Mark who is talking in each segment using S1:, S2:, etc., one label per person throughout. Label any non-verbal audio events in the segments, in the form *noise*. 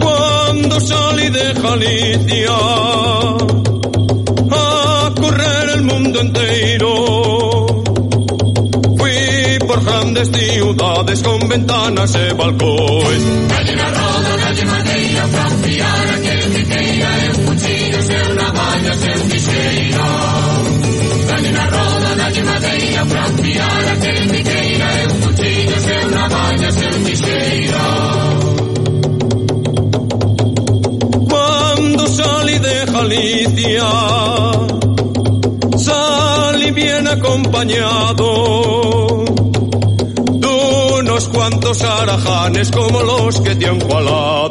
S1: Cuando salí de Jalicia a correr el mundo entero, fui por grandes ciudades con ventanas y
S2: balcones. Calle Roda, calle Madeira, para aquel que queira, un cuchillo, sea una valla, sea un Calle Roda, calle Madeira,
S1: para de Galicia, salí bien acompañado de unos cuantos arajanes como los que te han jalado.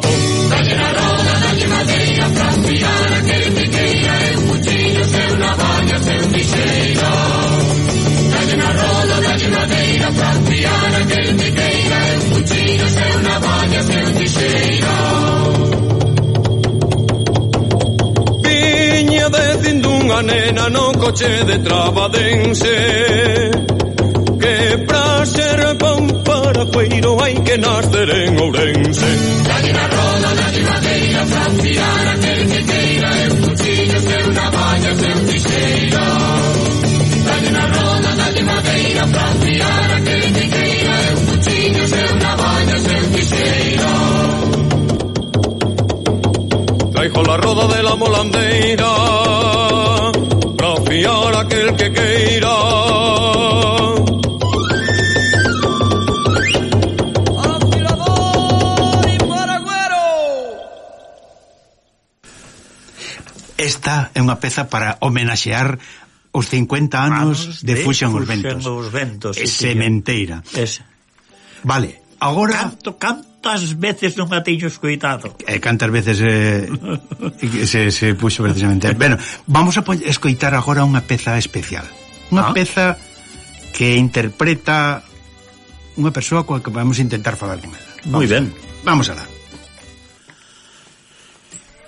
S1: unha nena no coche de Trabadense. Que pra ser pan paracueiro hai que nacer en Ourense.
S2: Nadie na roda, nadie madeira, franciar aquel que queira E un cuchillo, e unha valla, e un tixeiro na roda, nadie madeira, franciar aquel que queira E un cuchillo, e unha valla, e un tixeiro
S1: Traigo la roda de la molandeira criar aquel que queira.
S3: Esta é unha peza para homenaxear os 50 anos Manos de, de Fuxan os Ventos.
S4: Fuxan os Ventos. Sí,
S3: sementeira.
S4: Ese.
S3: Vale. Agora
S4: Canto, cantas veces non a teño escoitado.
S3: E cantas veces eh, se, se puxo precisamente. *laughs* Bueno, vamos a escoitar agora unha peza especial. Unha
S4: ah.
S3: peza que interpreta unha persoa coa que vamos intentar falar con ela.
S4: Moi ben.
S3: Vamos alá.